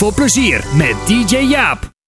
voor plezier met DJ Jaap.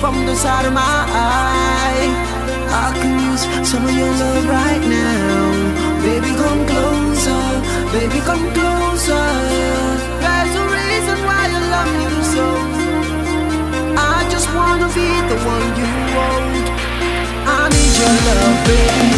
from the side of my eye. I can use some of your love right now. Baby, come closer. Baby, come closer. There's a reason why I love you so. I just wanna be the one you want. I need your love, baby.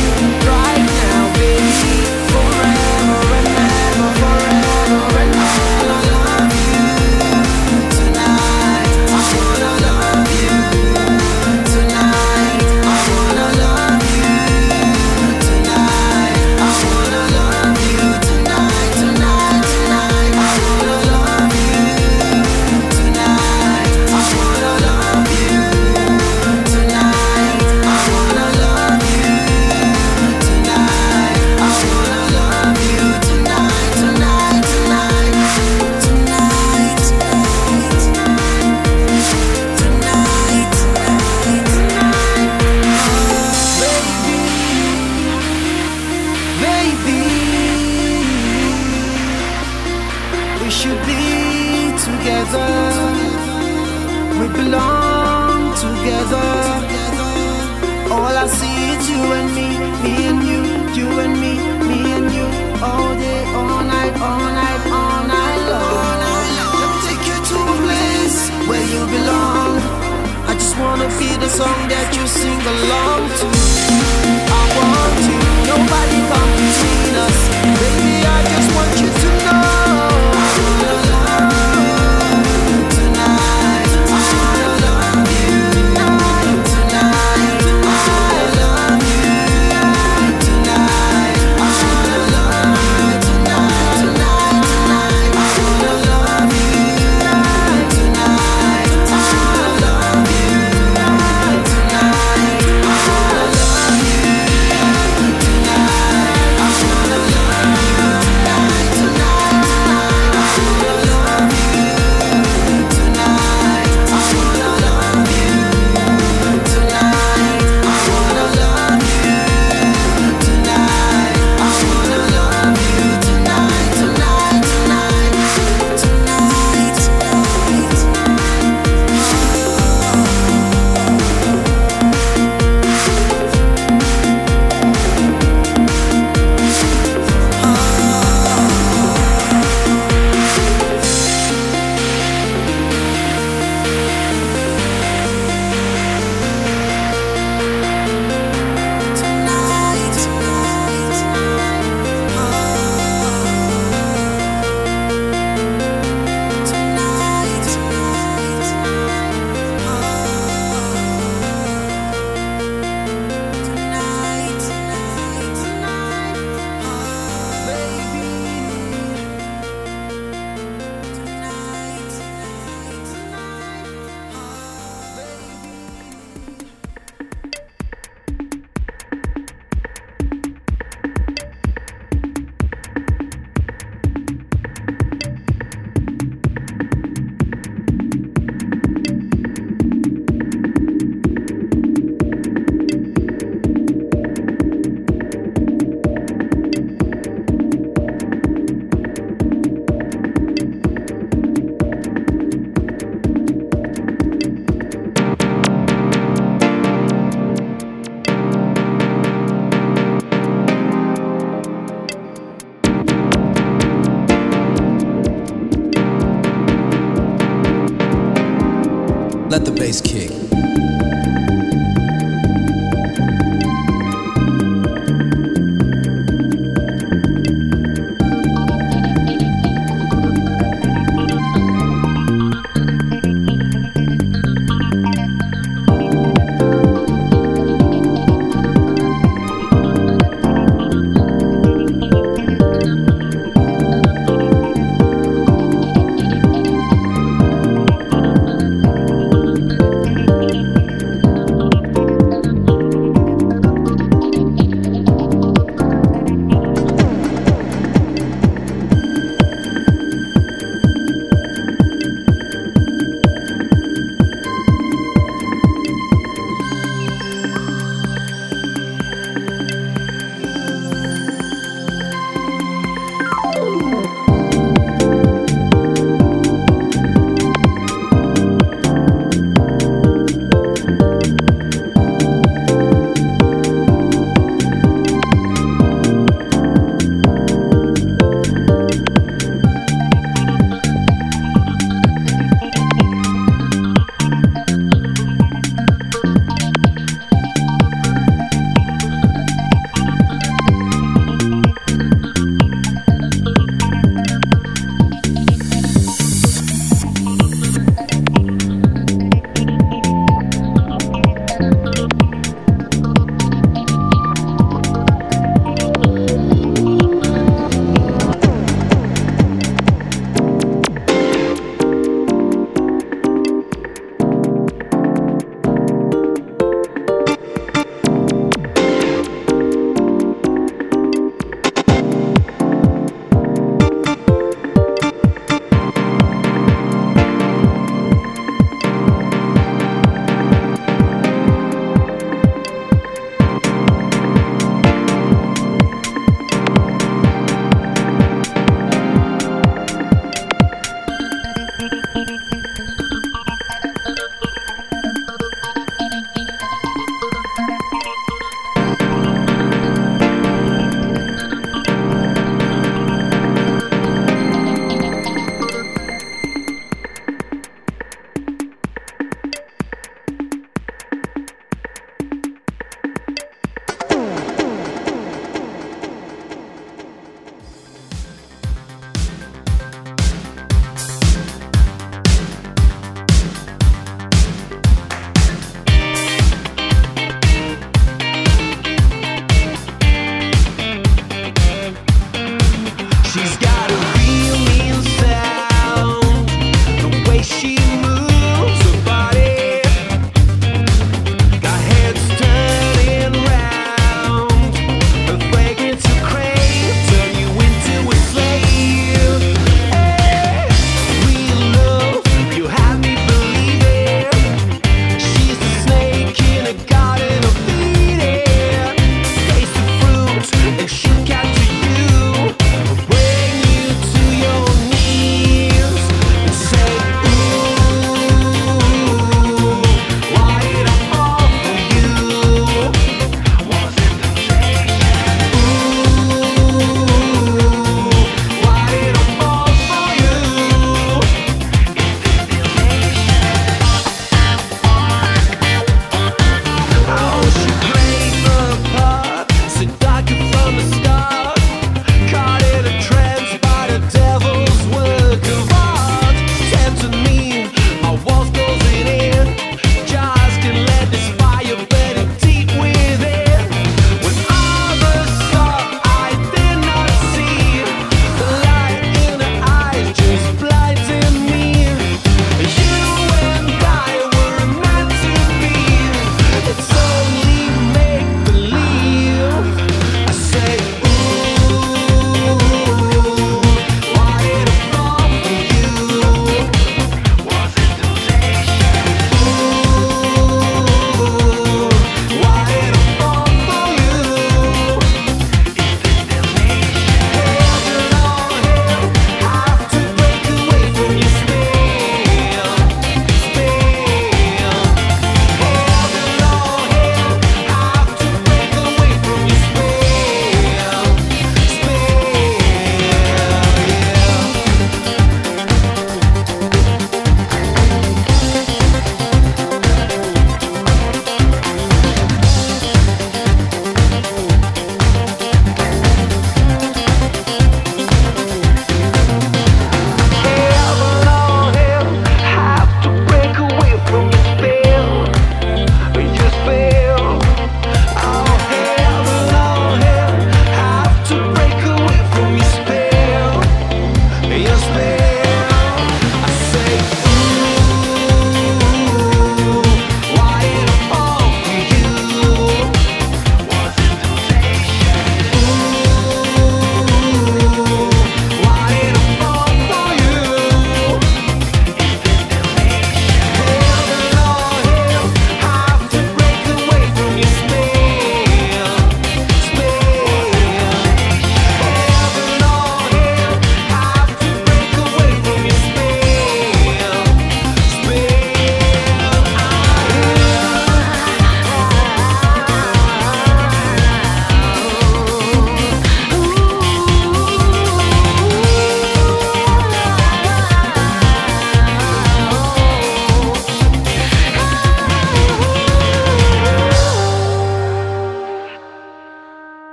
Let the bass kick.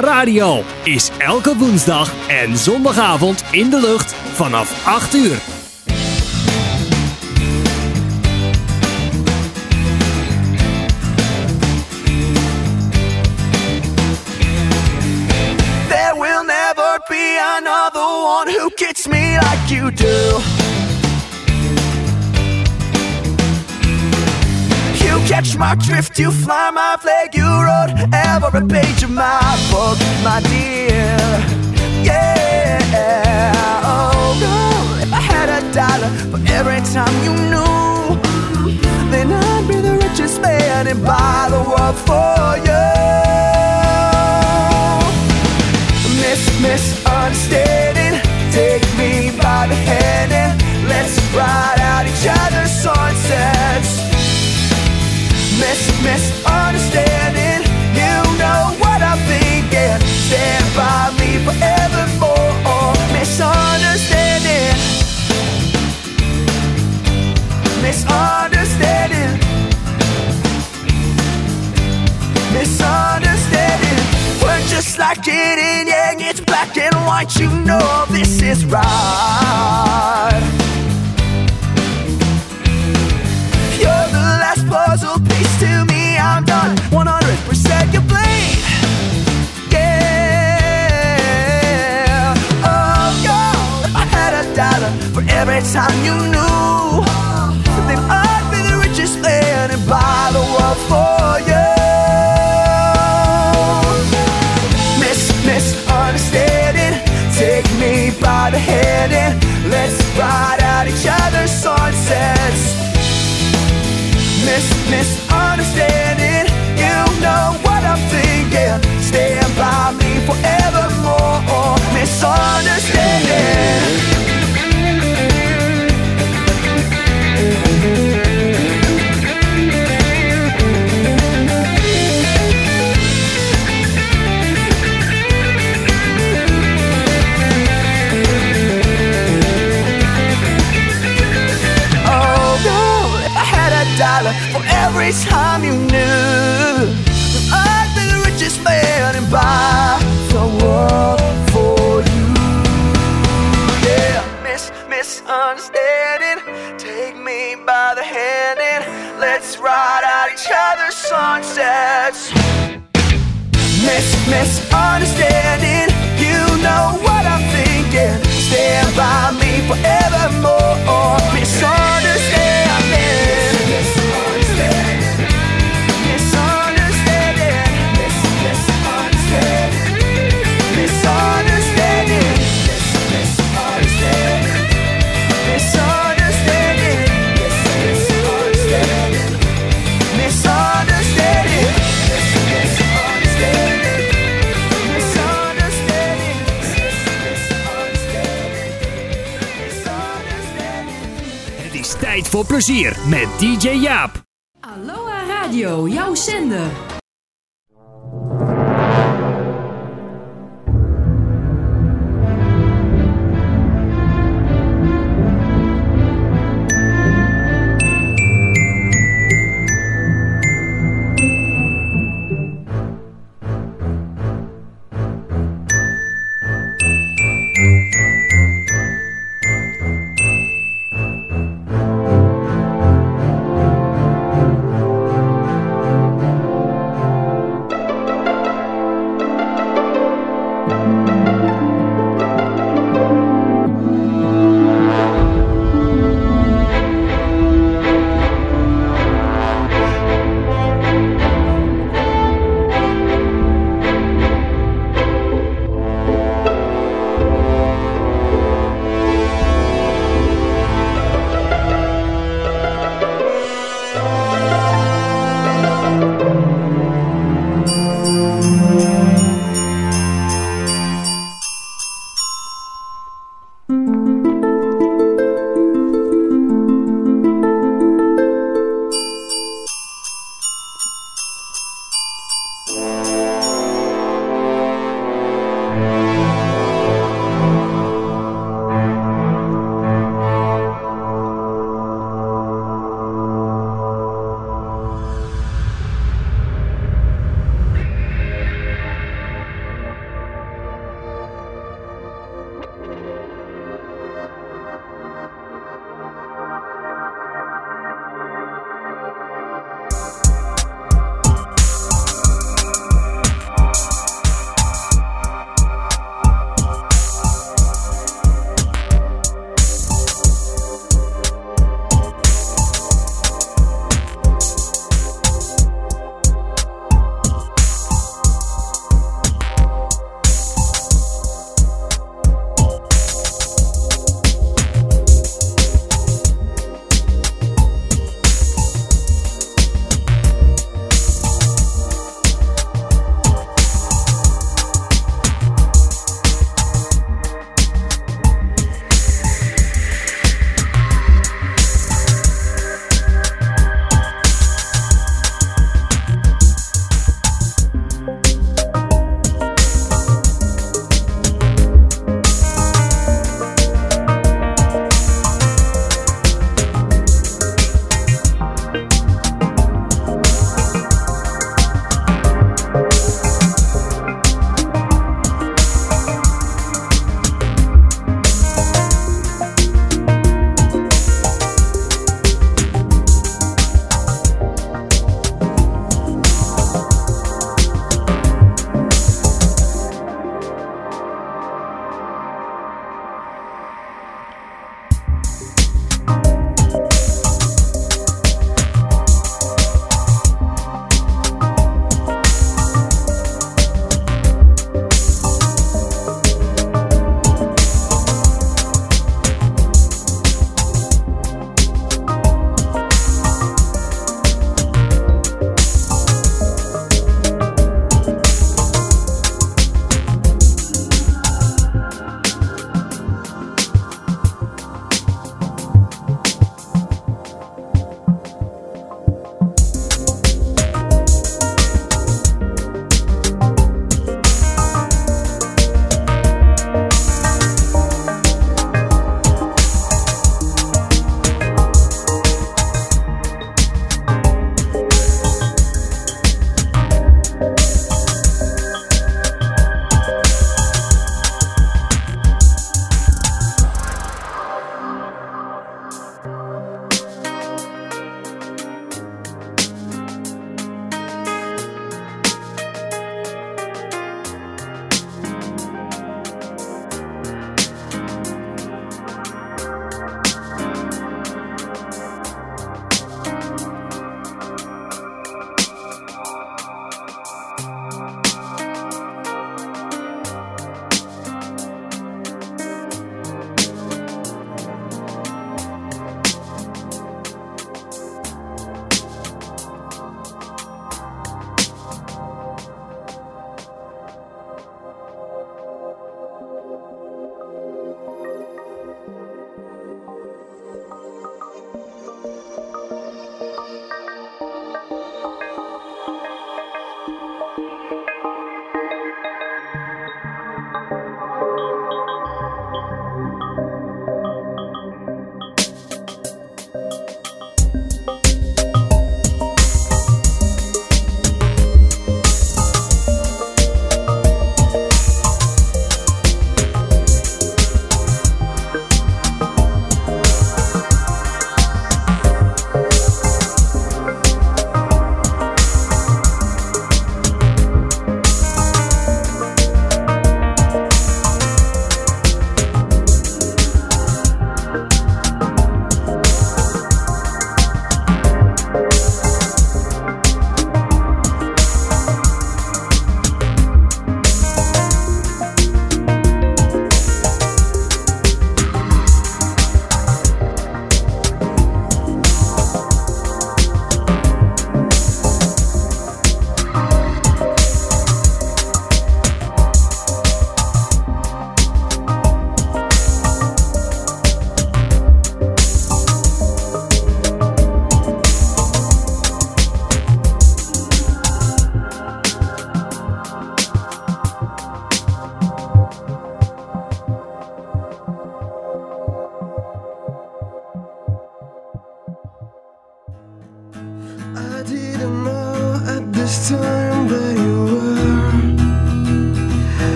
Radio is elke woensdag en zondagavond in de lucht vanaf 8 uur. There will never be another one who gets me like you do. My drift, you fly my flag, you wrote every page of my book, my dear. Yeah, oh no, if I had a dollar for every time you knew, then I'd be the richest man and buy the world for you. Miss, misunderstanding. Take me by the hand and let's ride out each other's sunsets. Miss, misunderstanding. You know what I'm thinking. Stand by me forevermore. Oh, misunderstanding. Misunderstanding. Misunderstanding. We're just like yin and yang. It's black and white. You know this is right. You're the last puzzle piece to me. I'm done. 100% your blame. Yeah. Oh, God. I had a dollar for every time you knew, then I'd be the richest man and buy the world for you. Miss, misunderstanding. Take me by the hand and let's ride out each other's sunsets. Miss, misunderstanding. Sunsets. Miss, misunderstanding. You know what I'm thinking. Stand by me forevermore. Misunderstanding. Plezier met DJ Jaap. Aloha Radio, jouw zender.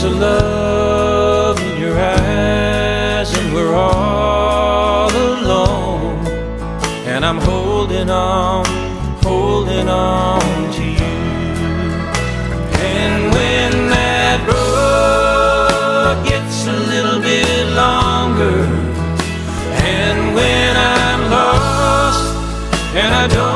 There's a love in your eyes, and we're all alone. And I'm holding on, holding on to you. And when that road gets a little bit longer, and when I'm lost, and I don't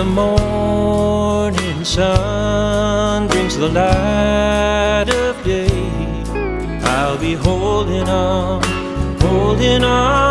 the morning sun brings the light of day, I'll be holding on, holding on.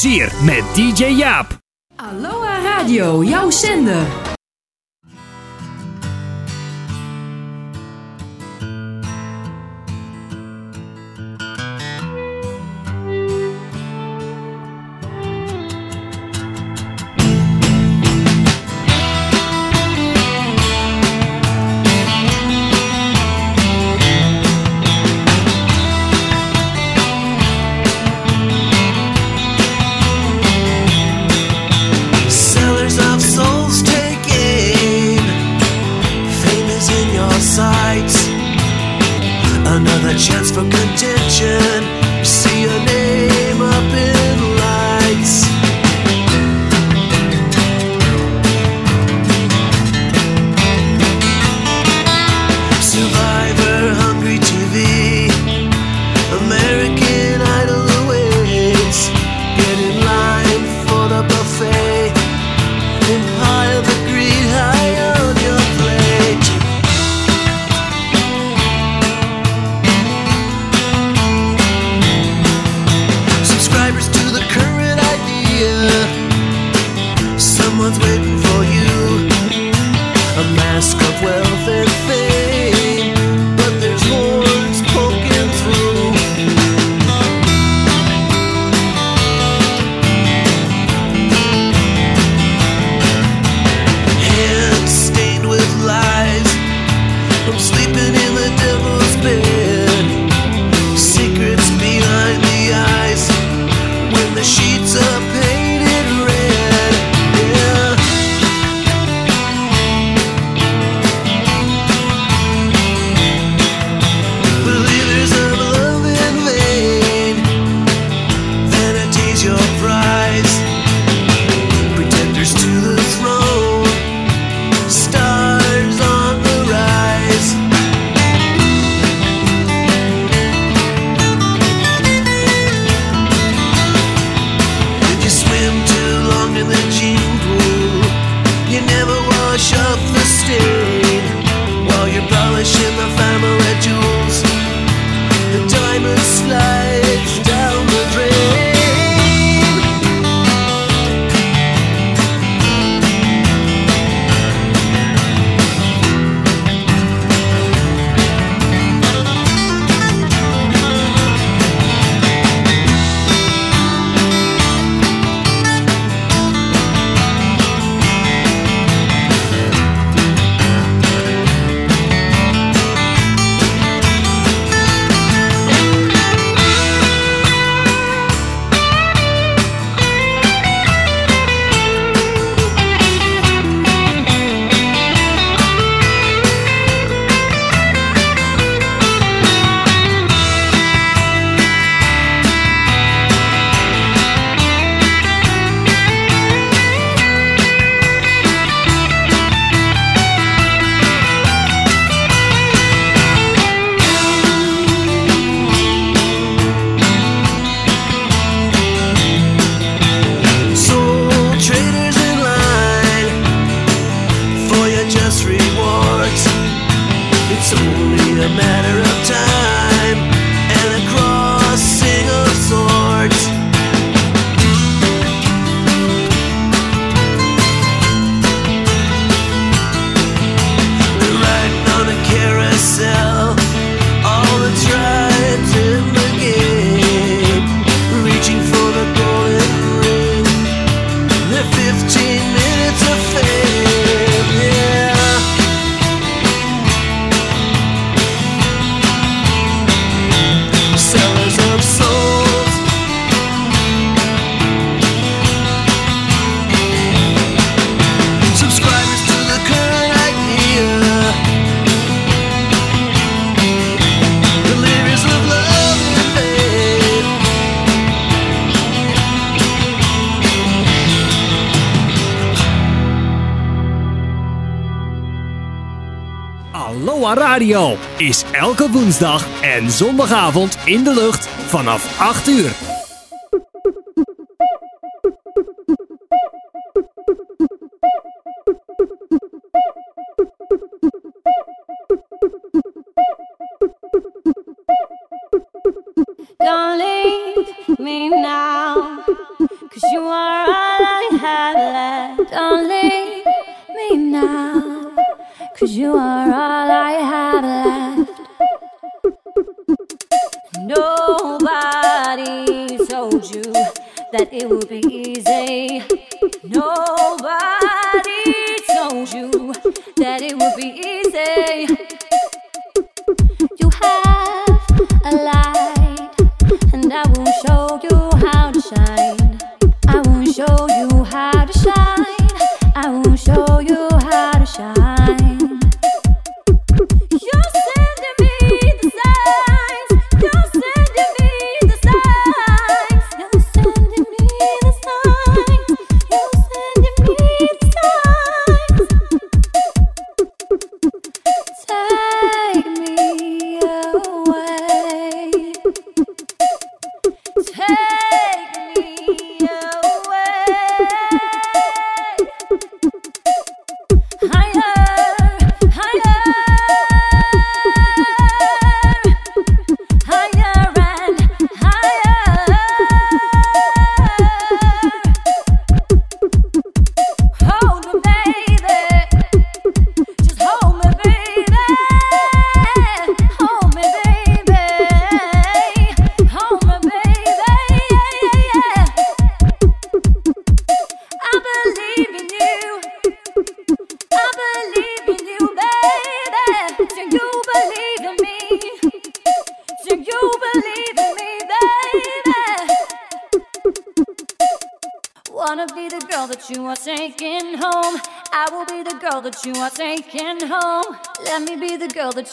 plezier met DJ Jaap. Aloha Radio, jouw zender. woensdag en zondagavond in de lucht vanaf 8 uur. Don't leave me now, cause you are all I have left. Don't leave me now, cause you are all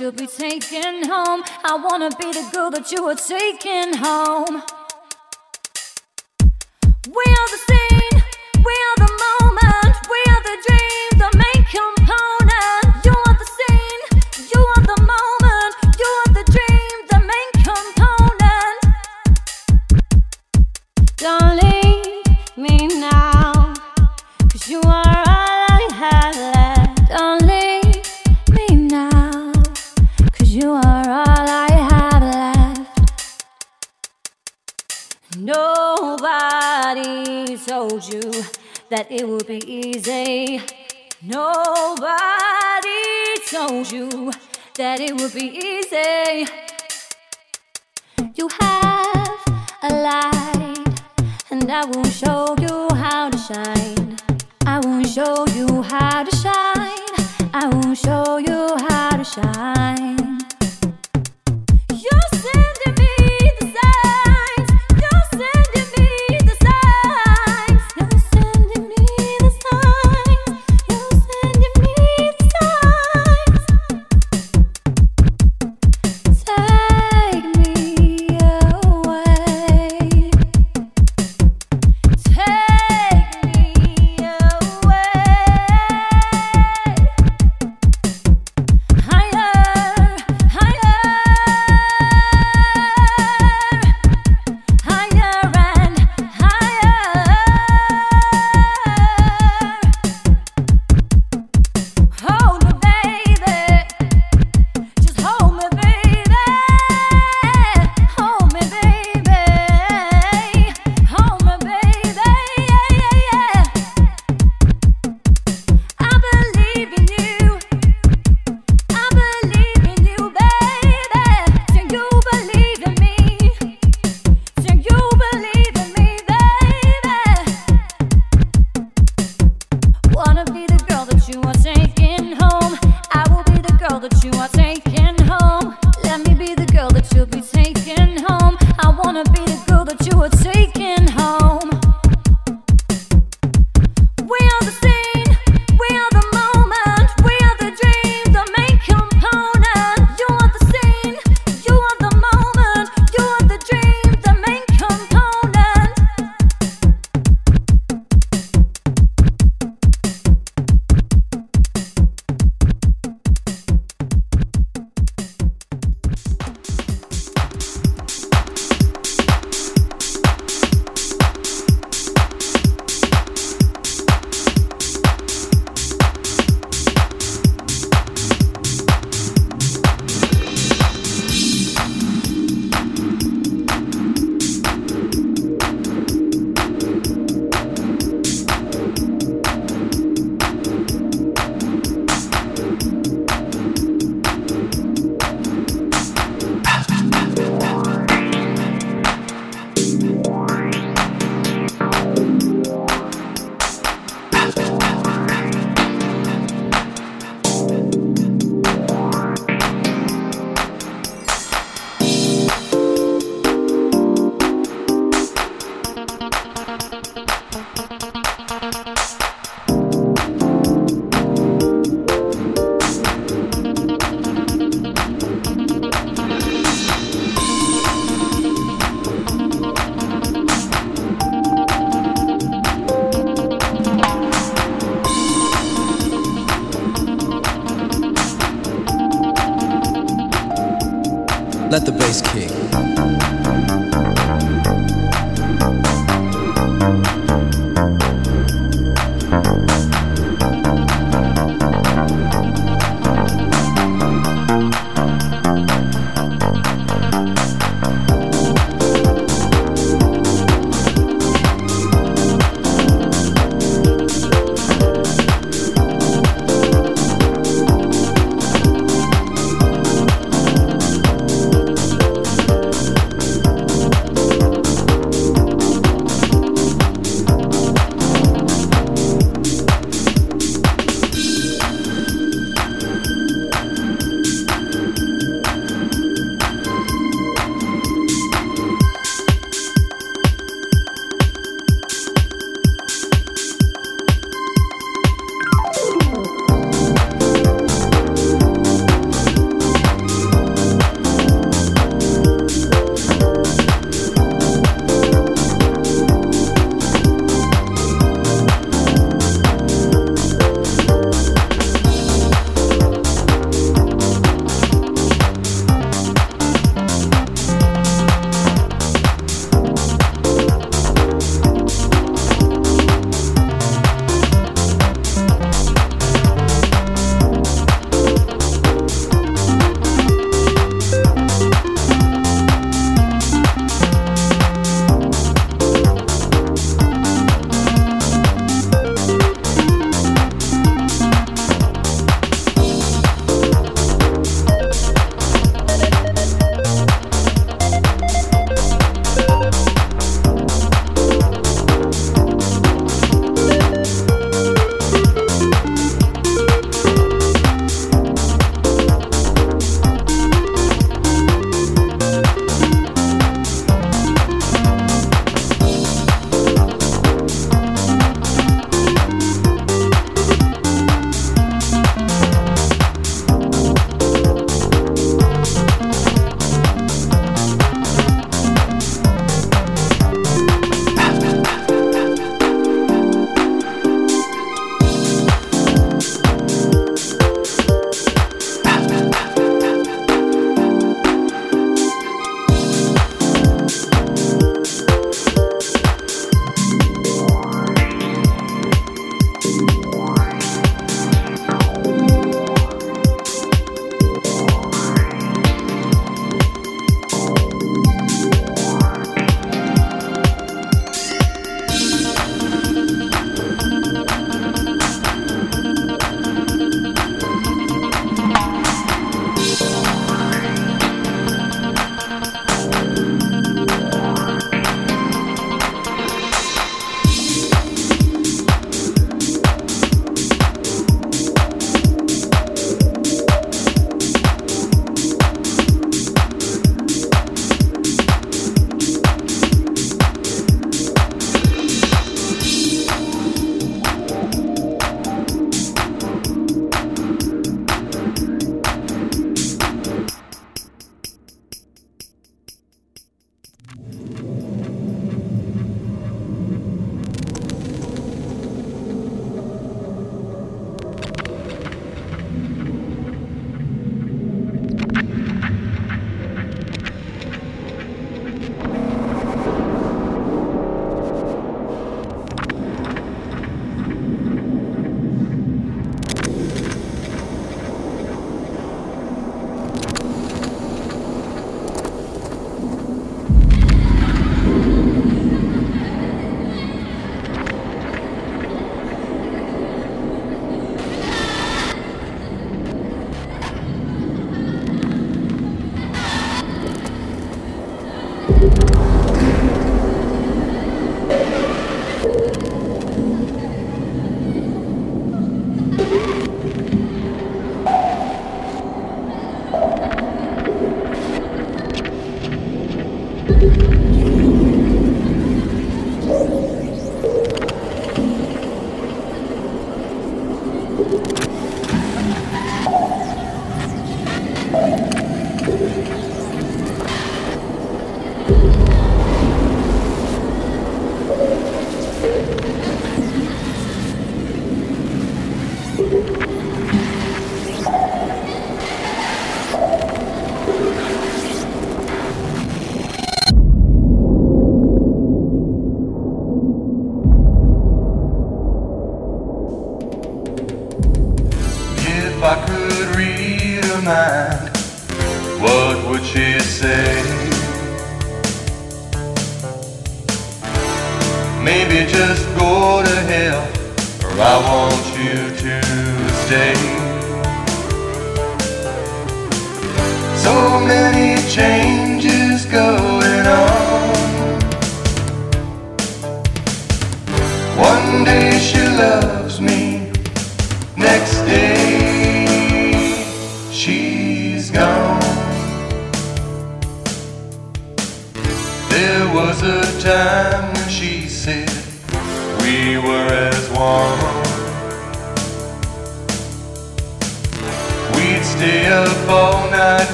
you'll be taking home. I wanna be the girl that you are taking home. that it would be easy. Nobody told you that it would be easy. You have a light, and I will show you how to shine. I will show you how to shine. I will show you how to shine. Let the bass kick.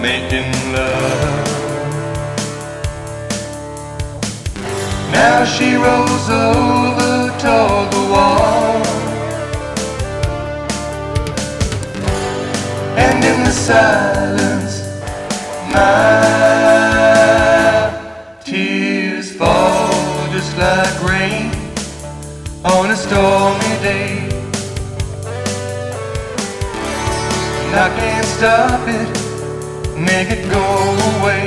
Making love. Now she rolls over toward the wall. And in the silence, my tears fall just like rain on a stormy day. And I can't stop it, make it go away.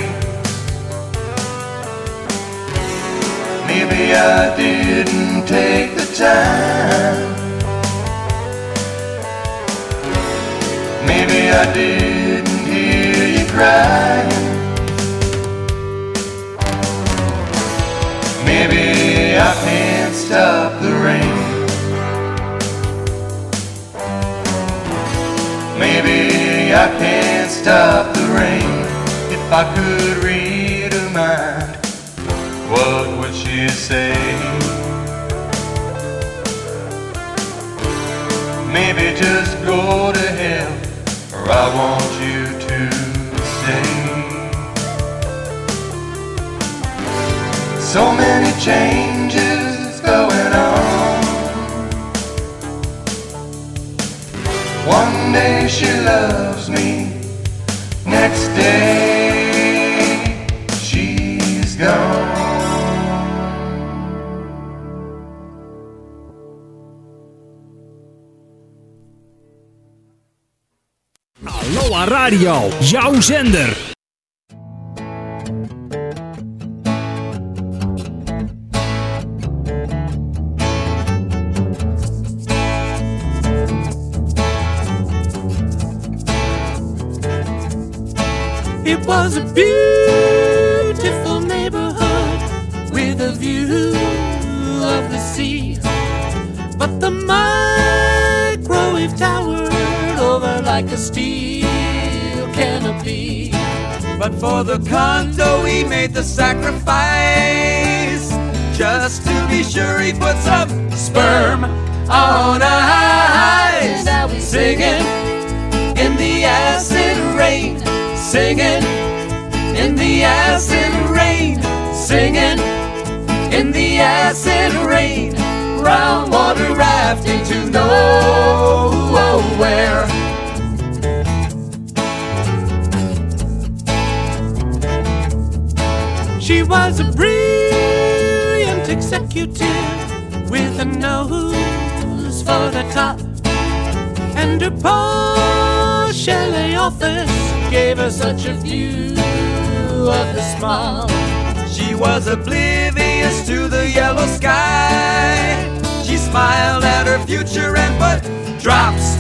Maybe I didn't take the time. Maybe I didn't hear you crying. Maybe I can't stop the rain. Maybe I can't stop rain. If I could read her mind, what would she say? Maybe just go to hell, or I want you to stay. So many changes going on. One day she loves me, next day she's gone. Aloha Radio, jouw zender. It was a beautiful neighborhood with a view of the sea. But the microwave towered over like a steel canopy. But for the condo, he made the sacrifice. Just to be sure he put some sperm on we Singing in the acid rain. Singing in the acid rain. Singing in the acid rain. Brown water rafting to nowhere. She was a brilliant executive with a nose for the top. And her posh LA office gave her such a view of the small. She was oblivious to the yellow sky. She smiled at her future and put drops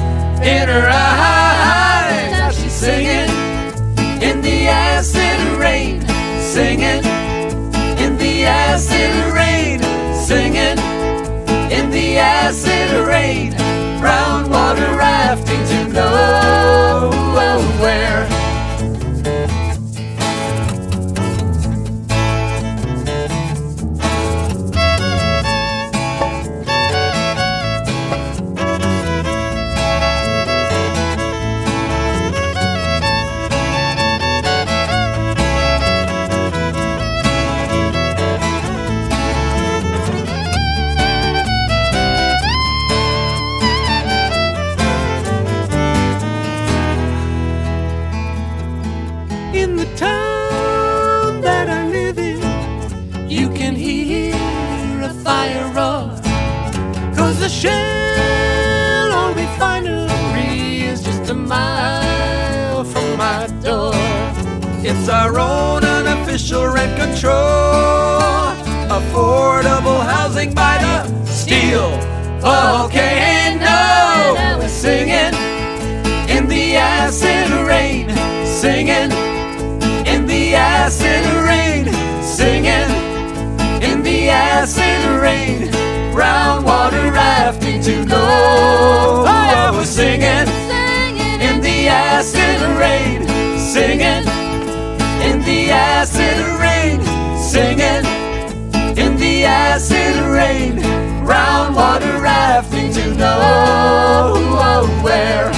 in her eyes. Now she's singing in the acid rain, singing in the acid rain, singing in the acid rain. Brown water rafting to in the town that I live in, you can hear a fire roar. Cause the Shell refinery is just a mile from my door. It's our own unofficial rent control. Affordable housing by the steel. Volcano. We're singing in the acid rain. Singing acid rain. Singing in the acid rain. Brown water rafting to go. Oh, yeah, we're singing in the acid rain. Singing in the acid rain. Singing in the acid rain. Brown water rafting to know where.